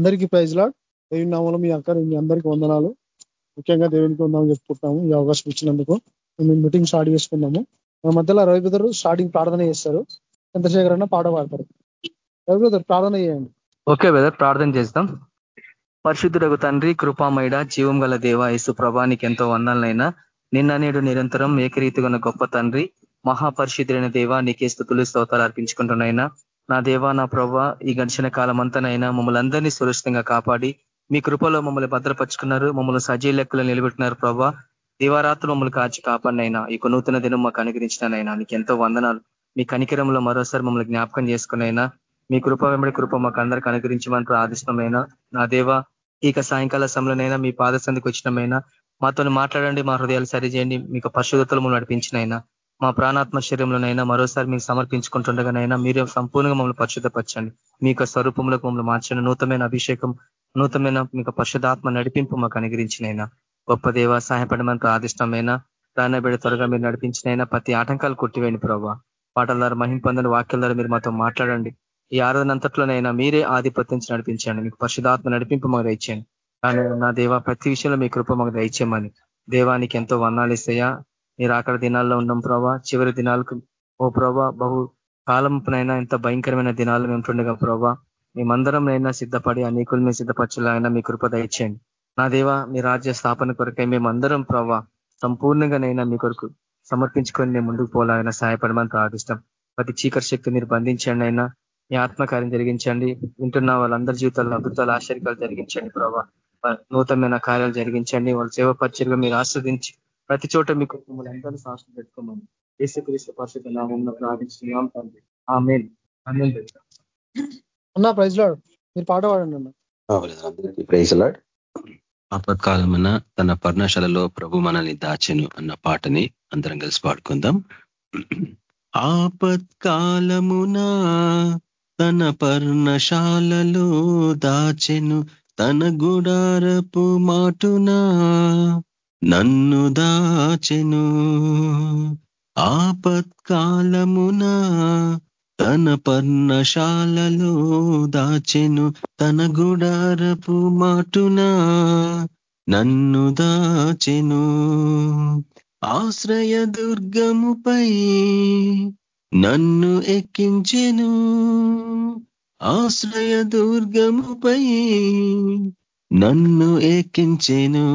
అందరికీ praise lord. దేవుని నామంలో మీ అక్క మీ అందరికీ వందనాలు. ముఖ్యంగా దేవునికి ఉందామని చెప్పుకుంటున్నాము ఈ అవకాశం ఇచ్చినందుకు. మేము మీటింగ్ స్టార్ట్ చేసుకున్నాము మా మధ్యలో రవి బ్రదర్ స్టార్టింగ్ ప్రార్థన చేస్తారు. చంద్రశేఖర్ అన్న పాట పాడతారు. రవి బ్రదర్ ప్రార్థన చేయండి. ఓకే బ్రదర్ ప్రార్థన చేస్తాం. పరిశుద్ధుడకు తండ్రి కృపామైడ జీవం గల దేవ యేసు ప్రభానికి ఎంతో వందాలనైనా నిన్న నేడు నిరంతరం ఏకరీతిగా గొప్ప తండ్రి మహాపరిశుద్ధులైన దేవ నీకే స్థుతులు స్తోతాలు అర్పించుకుంటున్నాయినా. నా దేవా నా ప్రభా ఈ గడిచిన కాలం అంతనైనా మమ్మల్ని అందరినీ సురక్షితంగా కాపాడి మీ కృపలో మమ్మల్ని భద్రపరుచుకున్నారు మమ్మల్ని సజీ లెక్కలు నిలబెట్టినారు ప్రభా దివారాత్రులు మమ్మల్ని కాచి కాపాడినైనా ఈ నూతన దినం మాకు అనుగ్రహించినైనా నీకు ఎంతో వందనాలు. మీ కనికరంలో మరోసారి మమ్మల్ని జ్ఞాపకం చేసుకునైనా మీ కృప వెంబడి కృప మాకు అందరికి అనుగ్రహించమని ప్రార్థిష్టమైనా నా దేవ ఇక సాయంకాల సమయంలోనైనా మీ పాదసంధికి వచ్చినమైనా మాతో మాట్లాడండి మా హృదయాలు సరిచేయండి మీకు పరిశుద్ధతలు మమ్మల్ని నడిపించినైనా. మా ప్రాణాత్మ శరీరంలోనైనా మరోసారి మీకు సమర్పించుకుంటుండగానైనా మీరు సంపూర్ణంగా మమ్మల్ని పరిశుద్ధపరచండి. మీ యొక్క స్వరూపంలోకి మమ్మల్ని మార్చండి. నూతనమైన అభిషేకం నూతనమైన మీకు పరిశుధాత్మ నడిపింపు మాకు అనుగ్రహించినైనా. గొప్ప దేవ సహాయపడమని ప్రాదిష్టమైన ప్రాణబిడ త్వరగా మీరు నడిపించినైనా ప్రతి ఆటంకాలు కొట్టివేయండి ప్రభావ పాటల ద్వారా మహింపొందని వాక్యాల ద్వారా మీరు మాతో మాట్లాడండి. ఈ ఆరాధనంతట్లోనైనా మీరే ఆధిపత్యం నడిపించండి. మీకు పరిశుధాత్మ నడిపింపు మాకు దయచేయండి. కానీ నా దేవ ప్రతి విషయంలో మీ కృప మాకు దయచేయమని. దేవానికి ఎంతో వర్ణాలు ఇస్తాయా మీరు అక్కడ దినాల్లో ఉన్నాం ప్రభా. చివరి దినాలకు ఓ ప్రభా బహు కాలంపునైనా ఇంత భయంకరమైన దినాలు మేము ఉంటుండగా ప్రభా. మేమందరం అయినా సిద్ధపడి అనేకులు మేము సిద్ధపరచాలైనా మీ కృప దయచేయండి. నా దేవ మీ రాజ్య స్థాపన కొరకై మేమందరం ప్రభా సంపూర్ణంగానైనా మీ కొరకు సమర్పించుకొని మేము ముందుకు పోలాగైనా సహాయపడమని ప్రార్థిస్తాం. ప్రతి చీకటి శక్తి మీరు బంధించండి అయినా మీ ఆత్మకార్యం జరిగించండి. వింటున్న వాళ్ళందరి జీవితాల్లో అద్భుతాలు ఆశ్చర్యాలు జరిగించండి ప్రభా. నూతనమైన కార్యాలు జరిగించండి. వాళ్ళ సేవ పరిచయగా మీరు ఆస్వాదించి ప్రతి చోట మీకు మిమ్మల్ని అందరూ సాక్షి పెట్టుకోమని ఏసుక్రీస్తు పరిస్థితి నామం ప్రార్థిస్తున్నాం తండ్రి. ఆమె అన్నా ప్రైజ్ లాడ్. మీరు పాట పాడండి అన్న. అందరికీ ప్రైజ్ లాడ్. ఆపత్కాలమున తన పర్ణశాలలో ప్రభు మనల్ని దాచెను అన్న పాటని అందరం కలిసి పాడుకుందాం. ఆపత్కాలమున తన పర్ణశాలలో దాచెను తన గుడారపు మాటునా నన్ను దాచెను ఆపత్కాలమున తన పర్ణశాలలో దాచెను తన గుడారపు మాటున నన్ను దాచెను. ఆశ్రయ దుర్గముపై నన్ను ఎక్కించెను. ఆశ్రయ దుర్గముపై నన్ను ఎక్కించెను.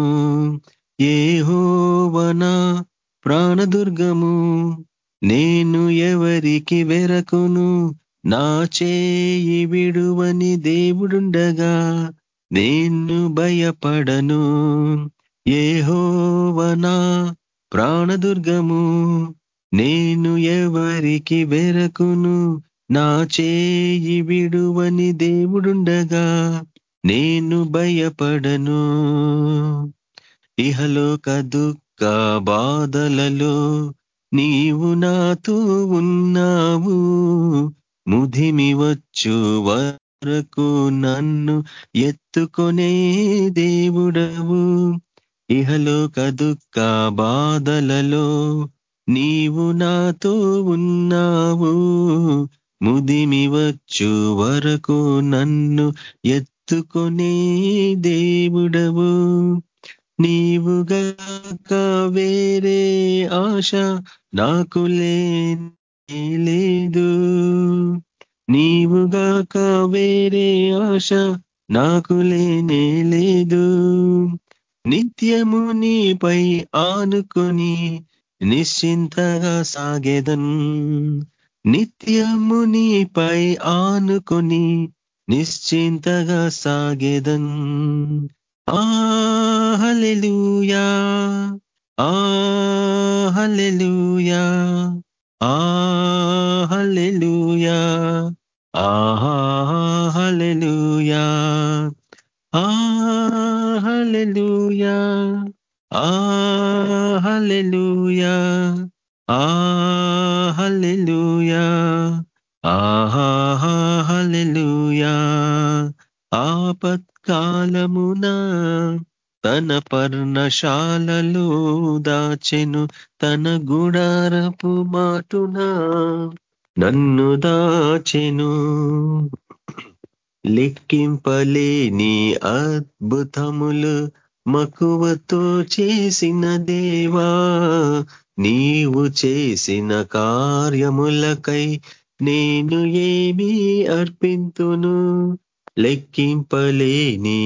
ఏహోవనా ప్రాణదుర్గము నేను ఎవరికి వెరకును? నా చేయి విడువని దేవుడుండగా నేను భయపడను. ఏహోవనా ప్రాణదుర్గము నేను ఎవరికి వెరకును? నా చేయి విడువని దేవుడుండగా నేను భయపడను. ఇహలోక దుఃఖ బాధలలో నీవు నాతో ఉన్నావు. ముదిమి వచ్చు వరకు నన్ను ఎత్తుకొనే దేవుడవు. ఇహలోక దుఃఖ బాధలలో నీవు నాతో ఉన్నావు. ముదిమి వచ్చు వరకు నన్ను ఎత్తుకొనే దేవుడవు. నీవుగాక వేరే ఆశ నాకు లేదు. నీవుగాక వేరే ఆశ నాకు లేనే లేదు. నిత్యము నీపై ఆనుకొని నిశ్చింతగా సాగేదన్. నిత్యము నీపై ఆనుకొని నిశ్చింతగా సాగేదన్. ఆ హల్లెలూయా. ఆ హల్లెలూయా. ఆ హల్లెలూయా. ఆ హల్లెలూయా. ఆ హల్లెలూయా. ఆ హల్లెలూయా. ఆ హల్లెలూయా. ఆహా హల్లెలూయా. ఆపత్కాలమునా తన పర్ణశాలలో దాచెను తన గుడారపు మాటున నన్ను దాచెను. లెక్కింపలేని అద్భుతములు మకువతో చేసిన దేవా నీవు చేసిన కార్యములకై నేను ఏమీ అర్పింతును. లెక్కింపలేని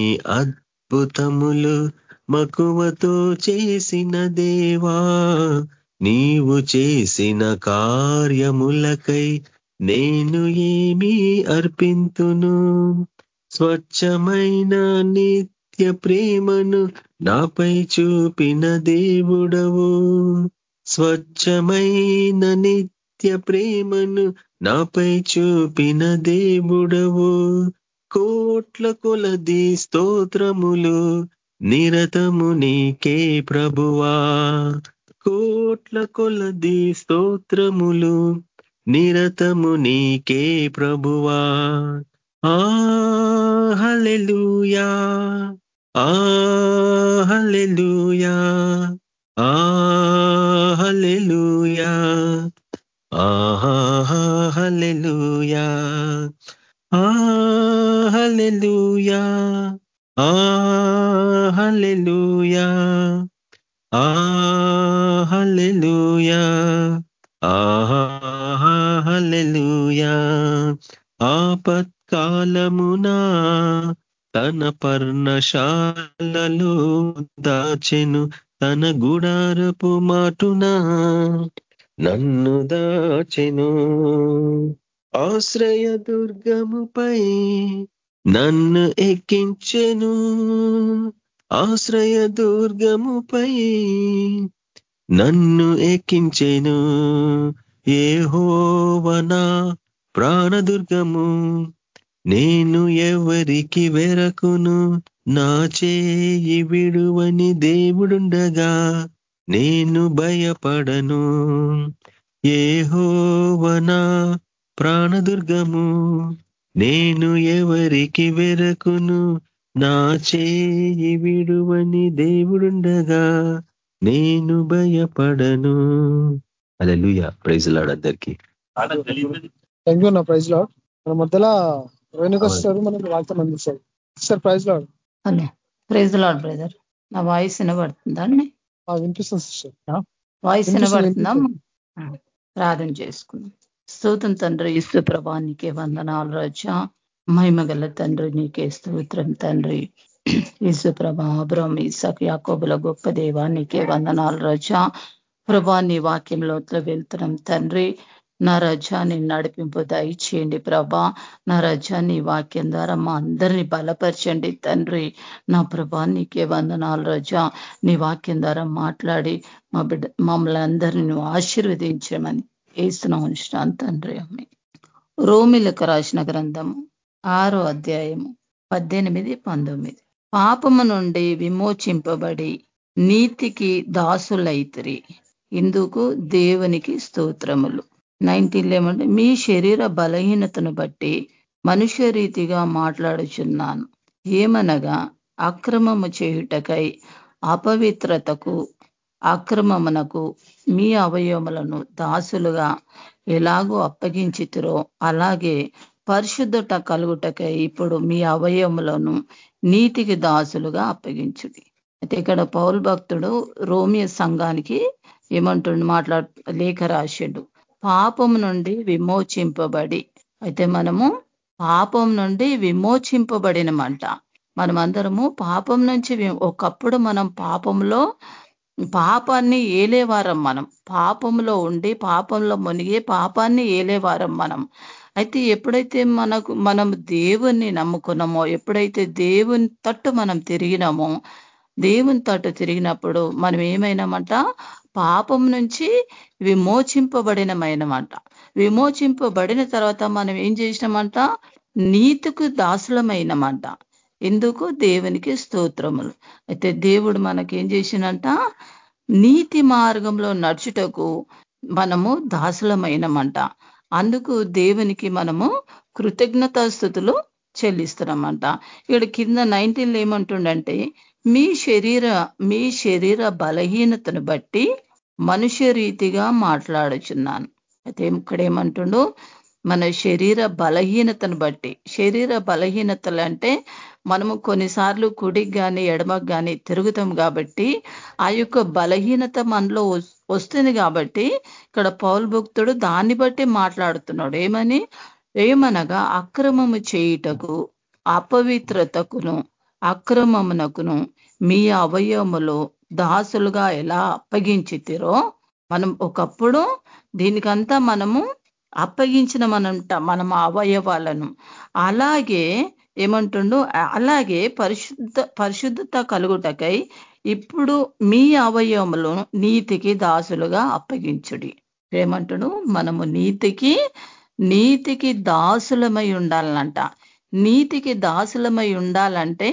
అద్భుతములు మకువతో చేసిన దేవా నీవు చేసిన కార్యములకై నేను ఏమీ అర్పింతును. స్వచ్ఛమైన నిత్య ప్రేమను నాపై చూపిన దేవుడవు. స్వచ్ఛమైన నిత్య ప్రేమను నాపై చూపిన దేవుడవు. కోట్ల కొలది స్తోత్రములు నిరతము నీకే ప్రభువా. కోట్ల కొలది స్తోత్రములు నిరతము నీకే ప్రభువా. ఆహలెలుయా ఆహలెలుయా ఆ పర్ణశాలలో దాచెను తన గుడారపు మాటున. నన్ను దాచెను ఆశ్రయ దుర్గముపై నన్ను ఎక్కించెను. ఆశ్రయ దుర్గముపై నన్ను ఎక్కించెను. ఏ హోవనా ప్రాణదుర్గము నేను ఎవరికి వెరకును? నా చేయి విడువని దేవుడుండగా నేను భయపడను. ఏ హోవనా ప్రాణదుర్గము నేను ఎవరికి వెరకును? నా చేయి విడువని దేవుడుండగా నేను భయపడను. అలలుయ ప్రైజులాడు అందరికీ. థ్యాంక్ యూ నా ప్రైజ్ లాడ్ మన మధ్యలో రేణుక సార్ మనకి వాక్యం అందిస్తారు. Sir praise lord hello praise lord brother నా వాయిస్ వినబడుతుందా అండి వినిపిస్తుంది సిస్టర్ వాయిస్ వినబడుతుందా? ప్రార్థన చేసుకుందాం. స్తోత్రం తండ్రి ఇస్తు ప్రభా నీకే వందనాలు రజా. మహిమగల తండ్రి నీకే స్తోత్రం తండ్రి. ఇసు ప్రభా అబ్రహం ఇసక్ యాకోబుల గొప్ప దేవా నీకే వందనాలు రజా. ప్రభా నీ వాక్యంలోట్లో వెళ్తున్నాం తండ్రి. నా రజాన్ని నడిపింపు దయచేయండి ప్రభా. నా రజాన్ని వాక్యం ద్వారా మా అందరినీ బలపరచండి తండ్రి. నా ప్రభా నీకే వందనాలు రజా. నీ వాక్యం ద్వారా మాట్లాడి మా బిడ్డ మమ్మల్ని అందరినీ నువ్వు ఆశీర్వదించమని వేస్తున్నావు అనుష్ఠాన్ తండ్రి. అమ్మి రోమిలకు రాసిన గ్రంథము ఆరో అధ్యాయము పద్దెనిమిది పంతొమ్మిది. పాపము నుండి విమోచింపబడి నీతికి దాసులైతిరి. ఇందుకు దేవునికి స్తోత్రములు. నైన్టీన్ ఏమంటే మీ శరీర బలహీనతను బట్టి మనుష్య రీతిగా మాట్లాడుచున్నాను. ఏమనగా అక్రమము చేయుటకై అపవిత్రతకు అక్రమమునకు మీ అవయవములను దాసులుగా ఎలాగో అప్పగించితురో అలాగే పరిశుద్ధత కలుగుటకై ఇప్పుడు మీ అవయములను నీతికి దాసులుగా అప్పగించుడి. అయితే ఇక్కడ పౌల్ భక్తుడు రోమియ సంఘానికి ఏమంటుండు మాట్లాడు లేఖ రాసిడు. పాపం నుండి విమోచింపబడి అయితే మనము పాపం నుండి విమోచింపబడినమంట. మనమందరము పాపం నుంచి ఒకప్పుడు మనం పాపంలో పాపాన్ని ఏలేవారం మనం. పాపంలో ఉండి పాపంలో మునిగి పాపాన్ని ఏలేవారం మనం. అయితే ఎప్పుడైతే మనకు మనం దేవుణ్ణి నమ్ముకున్నామో ఎప్పుడైతే దేవుని తట్టు మనం తిరిగినామో దేవుని తట్టు తిరిగినప్పుడు మనం ఏమైనామంట? పాపం నుంచి విమోచింపబడినమైనమంట విమోచింపబడిన తర్వాత మనం ఏం చేసినామంట? నీతికి దాసులమైనమంట. ఎందుకు దేవునికి స్తోత్రములు. అయితే దేవుడు మనకి ఏం చేసినంట? నీతి మార్గంలో నడుచుటకు మనము దాసులమైనమంట. అందుకు దేవునికి మనము కృతజ్ఞతాస్థుతులు చెల్లిస్తున్నామంట ఇక్కడ కింద నైన్టీన్ ఏమంటుండంటే మీ శరీర మీ శరీర బలహీనతను బట్టి మనుష్య రీతిగా మాట్లాడుచున్నాను. అయితే ఇక్కడ ఏమంటుండో? మన శరీర బలహీనతను బట్టి. శరీర బలహీనతలు అంటే మనము కొన్నిసార్లు కుడికి కానీ ఎడమకు కానీ తిరుగుతాం కాబట్టి ఆ యొక్క బలహీనత మనలో వస్తుంది కాబట్టి ఇక్కడ పౌల్ భక్తుడు దాన్ని బట్టి మాట్లాడుతున్నాడు. ఏమని? ఏమనగా అక్రమము చేయుటకు అపవిత్రతకును అక్రమమునకును మీ అవయములో దాసులుగా ఎలా అప్పగించితిరో మనం ఒకప్పుడు దీనికంతా మనము అప్పగించిన మనంట మనం అవయవాలను. అలాగే ఏమంటుండు? అలాగే పరిశుద్ధ పరిశుద్ధత కలుగుటకై ఇప్పుడు మీ అవయవములు నీతికి దాసులుగా అప్పగించుడి. ఏమంటుడు? మనము నీతికి నీతికి దాసులమై ఉండాలంట. నీతికి దాసులమై ఉండాలంటే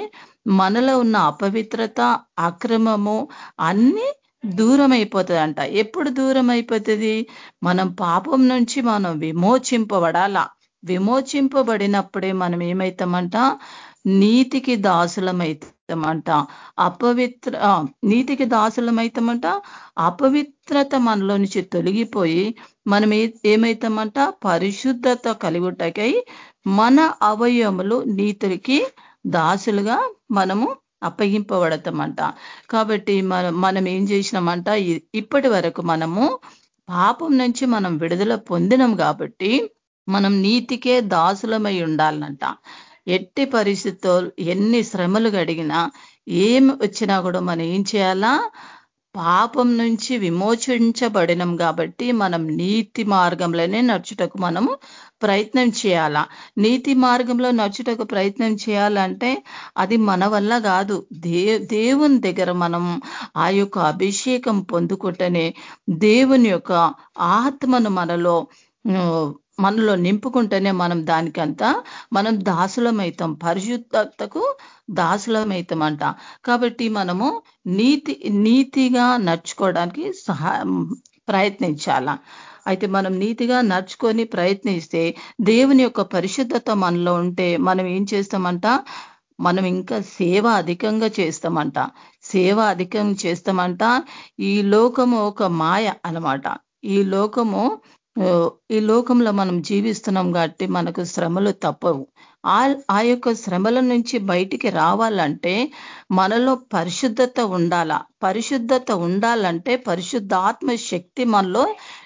మనలో ఉన్న అపవిత్రత అక్రమము అన్ని దూరం అయిపోతుందంట ఎప్పుడు దూరం అయిపోతుంది మనం పాపం నుంచి మనం విమోచింపబడాలా. విమోచింపబడినప్పుడే మనం ఏమవుతామంట నీతికి అవుతామంట అపవిత్ర నీతికి దాసులమవుతామంట అపవిత్రత మనలో నుంచి తొలగిపోయి మనం ఏమైతామంట? పరిశుద్ధత కలుగుటకై మన అవయములు నీతికి దాసులుగా మనము అప్పగింపబడతామంట. కాబట్టి మనం మనం ఏం చేసినామంట ఇప్పటి వరకు మనము పాపం నుంచి మనం విడుదల పొందినం కాబట్టి మనం నీతికే దాసులమై ఉండాలంట ఎట్టి పరిస్థితితో ఎన్ని శ్రమలు గడిగినా ఏమి వచ్చినా కూడా మనం ఏం చేయాలా? పాపం నుంచి విమోచించబడినం కాబట్టి మనం నీతి మార్గంలోనే నడుచుటకు మనము ప్రయత్నం చేయాలా? నీతి మార్గంలో నడుచుటకు ప్రయత్నం చేయాలంటే అది మన వల్ల కాదు. దే దేవుని దగ్గర మనం ఆ యొక్క అభిషేకం పొందుకుంటేనే దేవుని యొక్క ఆత్మను మనలో మనలో నింపుకుంటేనే మనం దానికంతా మనం దాసులమైతాం. పరిశుద్ధతకు దాసులమైతామంట. కాబట్టి మనము నీతి నీతిగా నడుచుకోవడానికి సహా ప్రయత్నించాల? అయితే మనం నీతిగా నడుచుకొని ప్రయత్నిస్తే దేవుని యొక్క పరిశుద్ధత మనలో ఉంటే మనం ఏం చేస్తామంట? మనం ఇంకా సేవ అధికంగా చేస్తామంట. సేవ అధికంగా చేస్తామంట. ఈ లోకము ఒక మాయ అనమాట ఈ లోకము ఈ లోకంలో మనం జీవిస్తున్నాం కాబట్టి మనకు శ్రమలు తప్పవు. ఆ యొక్క శ్రమల నుంచి బయటికి రావాలంటే మనలో పరిశుద్ధత ఉండాలా. పరిశుద్ధత ఉండాలంటే పరిశుద్ధాత్మ శక్తి మనలో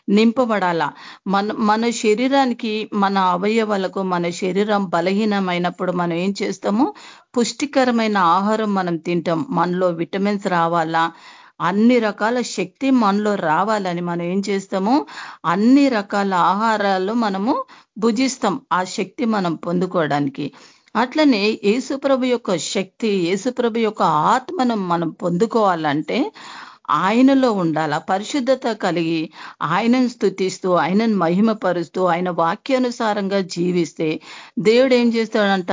నింపబడాల. మన మన శరీరానికి మన అవయవాలకు మన శరీరం బలహీనమైనప్పుడు మనం ఏం చేస్తాము? పుష్టికరమైన ఆహారం మనం తింటాం. మనలో విటమిన్స్ రావాలా? అన్ని రకాల శక్తి మనలో రావాలని మనం ఏం చేస్తాము? అన్ని రకాల ఆహారాలు మనము భుజిస్తాం ఆ శక్తి మనం పొందుకోవడానికి. అట్లనే యేసుప్రభు యొక్క శక్తి యేసుప్రభు యొక్క ఆత్మను మనం పొందుకోవాలంటే ఆయనలో ఉండాల? పరిశుద్ధత కలిగి ఆయనను స్థుతిస్తూ ఆయనను మహిమపరుస్తూ ఆయన వాక్యానుసారంగా జీవిస్తే దేవుడు ఏం చేస్తాడంట?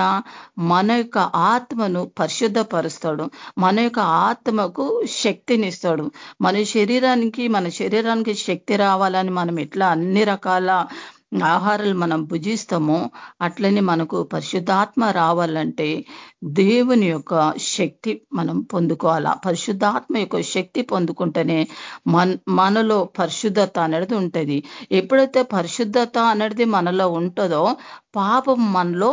మన యొక్క ఆత్మను పరిశుద్ధపరుస్తాడు. మన యొక్క ఆత్మకు శక్తినిస్తాడు. మన శరీరానికి మన శరీరానికి శక్తి రావాలని మనం ఎట్లా అన్ని రకాల ఆహారాలు మనం భుజిస్తామో అట్లనే మనకు పరిశుద్ధాత్మ రావాలంటే దేవుని యొక్క శక్తి మనం పొందుకోవాలా. పరిశుద్ధాత్మ యొక్క శక్తి పొందుకుంటేనే మన మనలో పరిశుద్ధత అనేది ఉంటుంది. ఎప్పుడైతే పరిశుద్ధత అనేది మనలో ఉంటుందో పాపం మనలో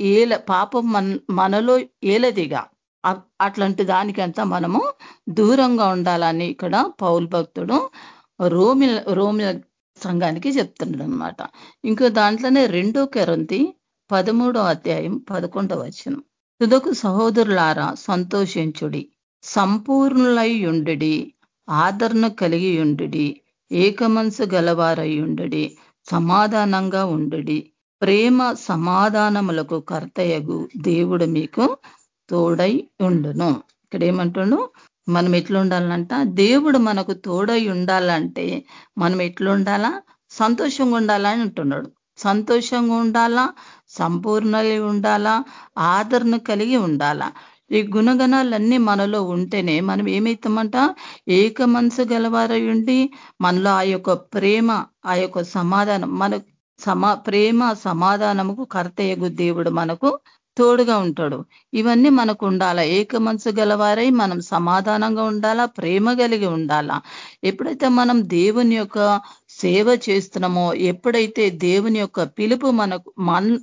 ఏల పాపం మన మనలో ఏలదిగా. అట్లాంటి దానికంతా మనము దూరంగా ఉండాలని ఇక్కడ పౌల్ భక్తుడు రోమి రోమి సంఘానికి చెప్తున్నాడు అనమాట ఇంకో దాంట్లోనే రెండో కెరంతి పదమూడో అధ్యాయం పదకొండవ వచనం. తుదకు సహోదరులారా సంతోషించుడి. సంపూర్ణులై ఉండి ఆదరణ కలిగి ఉండి ఏకమనసు గలవారై ఉండి సమాధానంగా ఉండి ప్రేమ సమాధానములకు కర్తయగు దేవుడు మీకు తోడై ఉండును. ఇక్కడ ఏమంటుండు? మనం ఎట్లా ఉండాలంట దేవుడు మనకు తోడై ఉండాలంటే మనం ఎట్లా ఉండాలా సంతోషంగా ఉండాలని అంటున్నాడు. సంతోషంగా ఉండాలా? సంపూర్ణగా ఉండాలా? ఆదరణ కలిగి ఉండాలా? ఈ గుణగణాలన్నీ మనలో ఉంటేనే మనం ఏమవుతామంట ఏక మనసు గలవారై ఉండి మనలో ఆ యొక్క ప్రేమ ఆ యొక్క సమాధానం మన సమా ప్రేమ సమాధానముకు కర్తయ్యగు దేవుడు మనకు తోడుగా ఉంటాడు. ఇవన్నీ మనకు ఉండాలా? ఏక మనసు గలవారై మనం సమాధానంగా ఉండాలా? ప్రేమ కలిగి ఉండాలా? ఎప్పుడైతే మనం దేవుని యొక్క సేవ చేస్తున్నామో ఎప్పుడైతే దేవుని యొక్క పిలుపు మనకు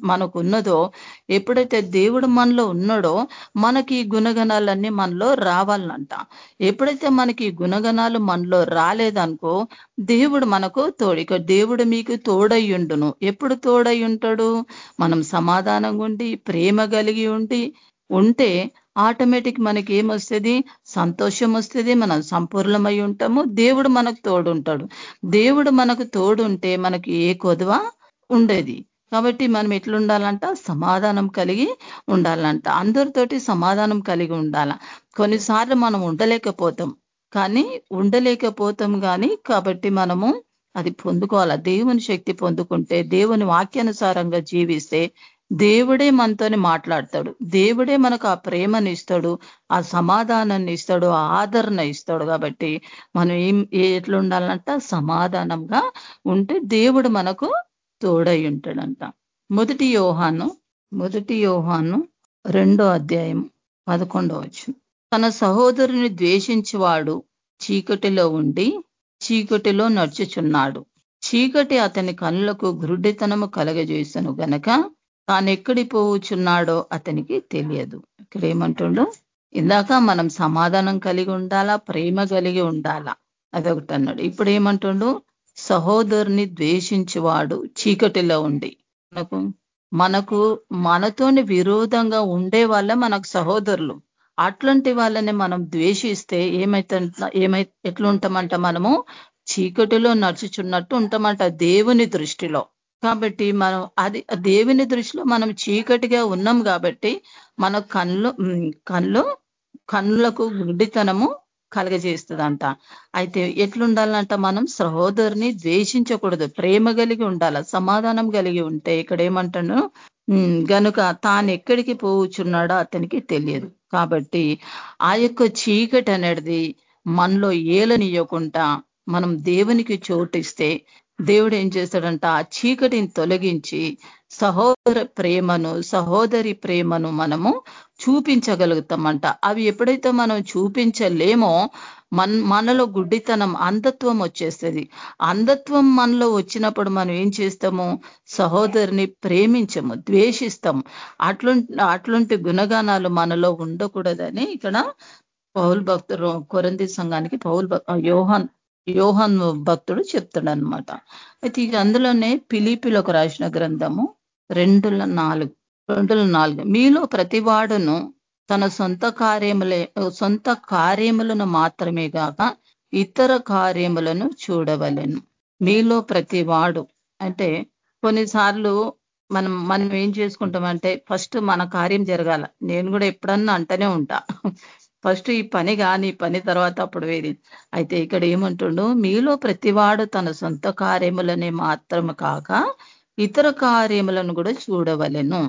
మనకు ఉన్నదో ఎప్పుడైతే దేవుడు మనలో ఉన్నాడో మనకి గుణగణాలన్నీ మనలో రావాలంట. ఎప్పుడైతే మనకి గుణగణాలు మనలో రాలేదనుకో దేవుడు మనకు తోడిక దేవుడు మీకు తోడయ్యుండును ఎప్పుడు తోడై ఉంటాడు? మనం సమాధానంగా ఉండి ప్రేమ కలిగి ఉండి ఉంటే ఆటోమేటిక్ మనకి ఏమొస్తుంది? సంతోషం వస్తుంది మనం సంపూర్ణమై ఉంటాము దేవుడు మనకు తోడుంటాడు. దేవుడు మనకు తోడుంటే మనకి ఏ కొదవ ఉండేది. కాబట్టి మనం ఎట్లుండాలంట? సమాధానం కలిగి ఉండాలంట. అందరితోటి సమాధానం కలిగి ఉండాల. కొన్నిసార్లు మనం ఉండలేకపోతాం. కానీ ఉండలేకపోతాం కానీ కాబట్టి మనము అది పొందుకోవాలా. దేవుని శక్తి పొందుకుంటే దేవుని వాక్యానుసారంగా జీవిస్తే దేవుడే మనతోని మాట్లాడతాడు. దేవుడే మనకు ఆ ప్రేమని ఇస్తాడు ఆ సమాధానాన్ని ఇస్తాడు ఆ ఆదరణ ఇస్తాడు కాబట్టి మనం ఏం ఎట్లా ఉండాలంట సమాధానంగా ఉంటే దేవుడు మనకు తోడై ఉంటాడంట. మొదటి యోహాను మొదటి యోహాను రెండో అధ్యాయం పదకొండో వచ్చు తన సహోదరుని ద్వేషించేవాడు చీకటిలో ఉండి చీకటిలో నడుచుచున్నాడు. చీకటి అతని కళ్ళకు గురుడితనము కలగజేసను గనక తాను ఎక్కడి పోవుచున్నాడో అతనికి తెలియదు. ఇక్కడేమంటుండు? ఇందాక మనం సమాధానం కలిగి ఉండాలా ప్రేమ కలిగి ఉండాలా? అదొకటి అన్నాడు. ఇప్పుడు ఏమంటుండు సహోదరుని ద్వేషించేవాడు చీకటిలో ఉండి. మనకు మనకు మనతోని విరోధంగా ఉండే వాళ్ళే మనకు సహోదరులు. అట్లాంటి వాళ్ళని మనం ద్వేషిస్తే ఏమైతే ఏమై ఎట్లుంటామంట మనము? చీకటిలో నడుచుచున్నట్టు ఉంటామంట దేవుని దృష్టిలో. కాబట్టి మనం అది దేవుని దృష్టిలో మనం చీకటిగా ఉన్నాం కాబట్టి మన కళ్ళు కళ్ళు కళ్ళకు గుడ్డితనము కలగజేస్తుందంట. అయితే ఎట్లుండాలంట మనం? సహోదరుని ద్వేషించకూడదు. ప్రేమ కలిగి ఉండాల సమాధానం కలిగి ఉంటే ఇక్కడ ఏమంటాను? గనుక తాను ఎక్కడికి పోవుచున్నాడో అతనికి తెలియదు. కాబట్టి ఆ యొక్క చీకటి అనేది మనలో ఏలనియకుండా మనం దేవునికి చోటిస్తే దేవుడు ఏం చేస్తాడంట ఆ చీకటిని తొలగించి సహోదర ప్రేమను సహోదరి ప్రేమను మనము చూపించగలుగుతామంట. అవి ఎప్పుడైతే మనం చూపించలేమో మన మనలో గుడ్డితనం అంధత్వం వచ్చేస్తుంది. అంధత్వం మనలో వచ్చినప్పుడు మనం ఏం చేస్తాము? సహోదరిని ప్రేమించము ద్వేషిస్తాము. అట్లు అట్లాంటి గుణగానాలు మనలో ఉండకూడదని ఇక్కడ పౌల్ భక్తులు కొరంది సంఘానికి పౌల్ యోహన్ యోహన్ భక్తుడు చెప్తాడు అనమాట అయితే ఇక అందులోనే పిలిపిలకు రాసిన గ్రంథము రెండుల నాలుగు రెండుల నాలుగు. మీలో ప్రతివాడును తన సొంత కార్యములే సొంత కార్యములను మాత్రమే కాక ఇతర కార్యములను చూడవలెను. మీలో ప్రతివాడు. అంటే కొన్నిసార్లు మనం మనం ఏం చేసుకుంటామంటే ఫస్ట్ మన కార్యం జరగాల. నేను కూడా ఎప్పుడన్నా అంటనే ఉంటా. ఫస్ట్ ఈ పని కానీ పని తర్వాత అప్పుడు వేది అయితే ఇక్కడ ఏమంటుండు మీలో ప్రతివాడు తన సొంత కార్యములనే మాత్రం కాక ఇతర కార్యములను కూడా చూడవలెను.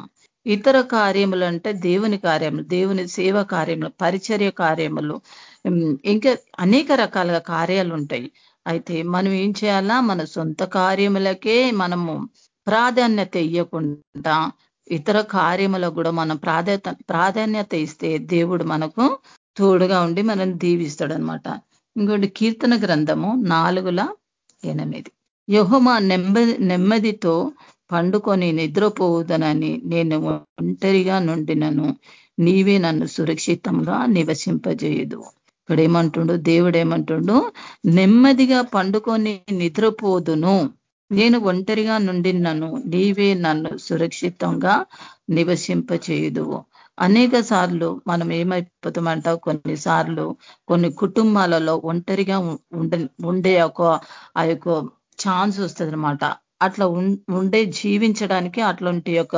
ఇతర కార్యములు అంటే దేవుని కార్యములు దేవుని సేవ కార్యములు పరిచర్య కార్యములు ఇంకా అనేక రకాలుగా కార్యాలు ఉంటాయి. అయితే మనం ఏం చేయాలా మన సొంత కార్యములకే మనము ప్రాధాన్యత ఇవ్వకుండా ఇతర కార్యములకు కూడా మనం ప్రాధాన్యత ప్రాధాన్యత ఇస్తే దేవుడు మనకు తోడుగా ఉండి మనం దీవిస్తాడు అనమాట ఇంకోటి కీర్తన గ్రంథము నాలుగుల ఎనిమిది. యహోమ నెమ్మది నెమ్మదితో పండుకొని నిద్రపోవుదనని నేను ఒంటరిగా నుండినను. నీవే నన్ను సురక్షితంగా నివసింపజేయదు ఇక్కడ ఏమంటుండు దేవుడు ఏమంటుండు నెమ్మదిగా పండుకొని నిద్రపోదును. నేను ఒంటరిగా నుండినను. నీవే నన్ను సురక్షితంగా నివసింపచేయదు అనేక సార్లు మనం ఏమైపోతామంట కొన్నిసార్లు కొన్ని కుటుంబాలలో ఒంటరిగా ఉండే ఒక ఆ యొక్క ఛాన్స్ వస్తుంది అనమాట అట్లా ఉండే జీవించడానికి అట్లాంటి యొక్క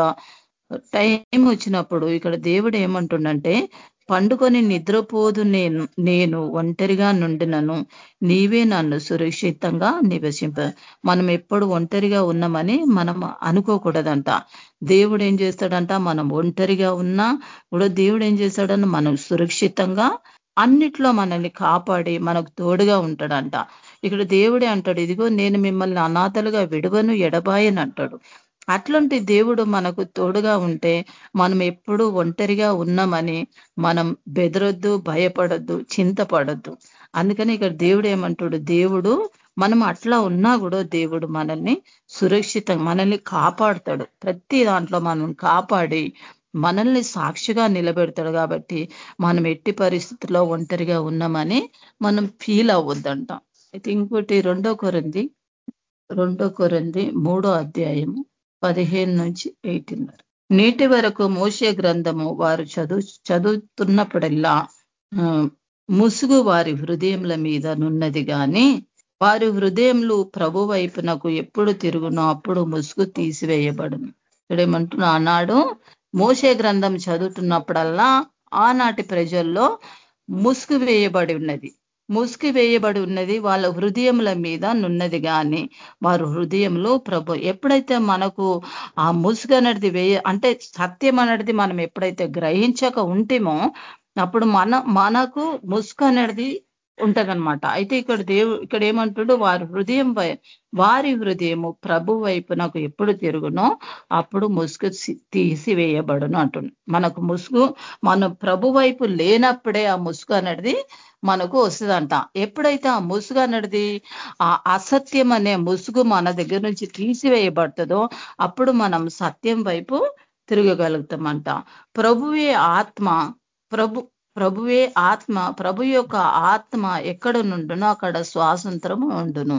టైం వచ్చినప్పుడు ఇక్కడ దేవుడు ఏమంటుండంటే పండుకొని నిద్రపోదు నేను నేను ఒంటరిగా నుండినను నీవే నన్ను సురక్షితంగా నివసింప మనం ఎప్పుడు ఒంటరిగా ఉన్నామని మనం అనుకోకూడదంట. దేవుడు ఏం చేస్తాడంట? మనం ఒంటరిగా ఉన్నా కూడా దేవుడు ఏం చేస్తాడని మనం సురక్షితంగా అన్నిట్లో మనల్ని కాపాడి మనకు తోడుగా ఉంటాడంట. ఇక్కడ దేవుడే అంటాడు ఇదిగో నేను మిమ్మల్ని అనాథలుగా విడవను ఎడబాయని అంటాడు. అట్లాంటి దేవుడు మనకు తోడుగా ఉంటే మనం ఎప్పుడు ఒంటరిగా ఉన్నామని మనం బెదరొద్దు భయపడొద్దు చింతపడొద్దు. అందుకని ఇక్కడ దేవుడు ఏమంటాడు? దేవుడు మనం అట్లా ఉన్నా కూడా దేవుడు మనల్ని సురక్షితంగా మనల్ని కాపాడుతాడు. ప్రతి దాంట్లో మనం కాపాడి మనల్ని సాక్షిగా నిలబెడతాడు కాబట్టి మనం ఎట్టి పరిస్థితుల్లో ఒంటరిగా ఉన్నామని మనం ఫీల్ అవ్వద్దంట. అయితే ఇంకోటి రెండో కొరంది రెండో కొరంది మూడో అధ్యాయము పదిహేను నుంచి ఎయిటీన్ వరకు నేటి వరకు మోసే గ్రంథము వారు చదువు చదువుతున్నప్పుడల్లా ముసుగు వారి హృదయముల మీద నున్నది కానీ వారి హృదయంలో ప్రభు వైపునకు ఎప్పుడు తిరుగునో అప్పుడు ముసుగు తీసివేయబడును. ఇక్కడేమంటున్నా ఆనాడు మోసే గ్రంథం చదువుతున్నప్పుడల్లా ఆనాటి ప్రజల్లో ముసుగు వేయబడి ఉన్నది. ముసుగు వేయబడి ఉన్నది వాళ్ళ హృదయముల మీద నున్నది కానీ వారు హృదయంలో ప్రభు ఎప్పుడైతే మనకు ఆ ముసుగు అనేది వేయ అంటే సత్యం అనేది మనం ఎప్పుడైతే గ్రహించక ఉంటేమో అప్పుడు మన మనకు ముసుగు అనేది ఉంటదనమాట అయితే ఇక్కడ దేవు ఇక్కడ ఏమంటుడు? వారి హృదయం వారి హృదయము ప్రభు వైపు నాకు ఎప్పుడు తిరుగునో అప్పుడు ముసుగు తీసివేయబడును అంటుండు. మనకు ముసుగు మన ప్రభు వైపు లేనప్పుడే ఆ ముసుగు అనేది మనకు వస్తుందంట. ఎప్పుడైతే ఆ ముసుగు అనేది ఆ అసత్యం అనే ముసుగు మన దగ్గర నుంచి తీసివేయబడుతుందో అప్పుడు మనం సత్యం వైపు తిరగగలుగుతామంట. ప్రభువే ఆత్మ ప్రభు ప్రభువే ఆత్మ ప్రభు యొక్క ఆత్మ ఎక్కడ నుండునో అక్కడ స్వాతంత్రము ఉండును.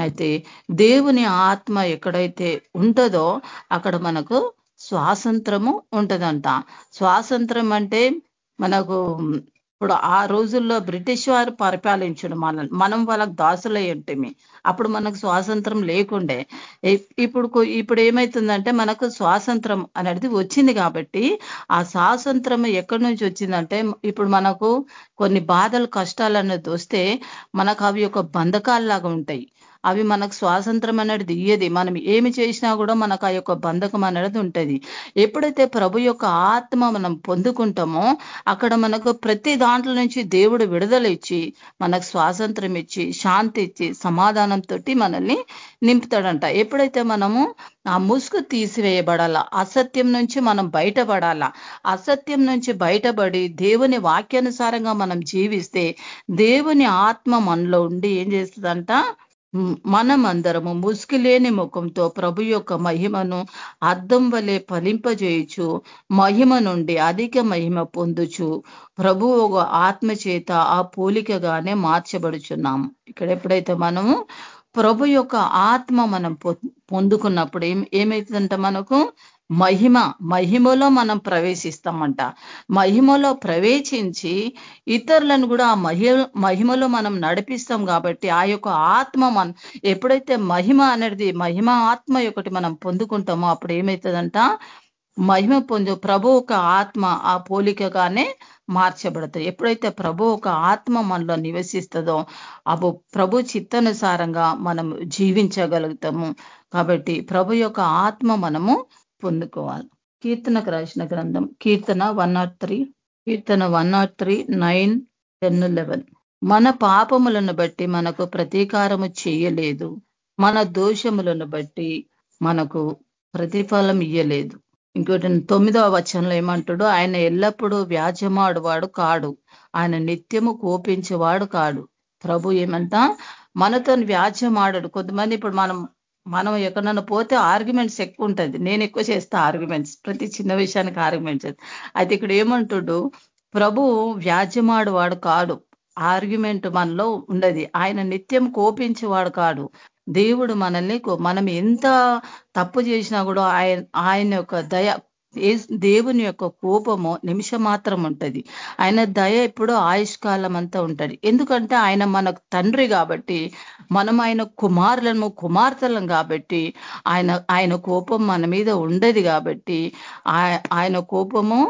అయితే దేవుని ఆత్మ ఎక్కడైతే ఉంటుందో అక్కడ మనకు స్వాతంత్రము ఉంటదంట. స్వాతంత్రం అంటే మనకు ఇప్పుడు ఆ రోజుల్లో బ్రిటిష్ వారు పరిపాలించడు మనల్ని మనం వాళ్ళకు దాసులై ఉంటేమి. అప్పుడు మనకు స్వాతంత్రం లేకుండే. ఇప్పుడు ఇప్పుడు ఏమైతుందంటే మనకు స్వాతంత్రం అనేది వచ్చింది కాబట్టి ఆ స్వాతంత్రం ఎక్కడి నుంచి వచ్చిందంటే ఇప్పుడు మనకు కొన్ని బాధలు కష్టాలు అనేది వస్తే మనకు అవి ఒక బంధకాల్లాగా ఉంటాయి. అవి మనకు స్వాతంత్రం అనేది ఇయ్యది మనం ఏమి చేసినా కూడా మనకు ఆ యొక్క బంధకం అనేది ఉంటుంది. ఎప్పుడైతే ప్రభు యొక్క ఆత్మ మనం పొందుకుంటామో అక్కడ మనకు ప్రతి దాంట్లో నుంచి దేవుడు విడుదల ఇచ్చి మనకు స్వాతంత్రం ఇచ్చి శాంతి ఇచ్చి సమాధానంతో మనల్ని నింపుతాడంట. ఎప్పుడైతే మనము ఆ ముసుగు తీసివేయబడాలా అసత్యం నుంచి మనం బయటపడాలా అసత్యం నుంచి బయటపడి దేవుని వాక్యానుసారంగా మనం జీవిస్తే దేవుని ఆత్మ మనలో ఉండి ఏం చేస్తుందంట? మనం అందరము ముసుగులేని ముఖంతో ప్రభు యొక్క మహిమను అద్దం వలె ఫలింపజేయచ్చు మహిమ నుండి అధిక మహిమ పొందుచు ప్రభు ఒక ఆత్మ చేత ఆ పోలికగానే మార్చబడుచున్నాము ఇక్కడ ఎప్పుడైతే మనము ప్రభు యొక్క ఆత్మ మనం పొందుకున్నప్పుడు ఏం మనకు? మహిమ మహిమలో మనం ప్రవేశిస్తామంట. మహిమలో ప్రవేశించి ఇతరులను కూడా ఆ మహిమలో మనం నడిపిస్తాం కాబట్టి ఆ యొక్క ఆత్మ మన ఎప్పుడైతే మహిమ అనేది మహిమ ఆత్మ ఒకటి మనం పొందుకుంటామో అప్పుడు ఏమవుతుందంట మహిమ పొందు ప్రభు ఒక ఆత్మ ఆ పోలికగానే మార్చబడతాయి. ఎప్పుడైతే ప్రభు ఒక ఆత్మ మనలో నివసిస్తుందో అప్పుడు ప్రభు చిత్తానుసారంగా మనం జీవించగలుగుతాము. కాబట్టి ప్రభు యొక్క ఆత్మ మనము పొందుకోవాలి. కీర్తనకు రాసిన గ్రంథం కీర్తన వన్ నాట్ త్రీ కీర్తన one nought three nine ten eleven. మన పాపములను బట్టి మనకు ప్రతీకారము చేయలేదు. మన దోషములను బట్టి మనకు ప్రతిఫలం ఇయ్యలేదు. ఇంకోటి తొమ్మిదవ వచనంలో ఏమంటాడు? ఆయన ఎల్లప్పుడూ వ్యాజమాడువాడు కాడు. ఆయన నిత్యము కోపించేవాడు కాడు. ప్రభు ఏమంటా? మనతో వ్యాజ్యమాడాడు కొంతమంది ఇప్పుడు మనం మనం ఎక్కడన్నా పోతే ఆర్గ్యుమెంట్స్ ఎక్కువ ఉంటుంది నేను ఎక్కువ చేస్తా ఆర్గ్యుమెంట్స్. ప్రతి చిన్న విషయానికి ఆర్గ్యుమెంట్స్ అయితే ఇక్కడ ఏమంటుడు? ప్రభు వ్యాజ్యమాడు వాడు కాడు. ఆర్గ్యుమెంట్ మనలో ఉండదు. ఆయన నిత్యం కోపించేవాడు కాడు. దేవుడు మనల్ని మనం ఎంత తప్పు చేసినా కూడా ఆయన ఆయన యొక్క దయ దేవుని యొక్క కోపము నిమిషం మాత్రం ఉంటుంది ఆయన దయ ఎప్పుడో ఆయుష్కాలం అంతా ఉంటుంది. ఎందుకంటే ఆయన మనకు తండ్రి కాబట్టి మనం ఆయన కుమారులను కుమార్తెలం కాబట్టి ఆయన ఆయన కోపం మన మీద ఉండదు కాబట్టి ఆయన కోపము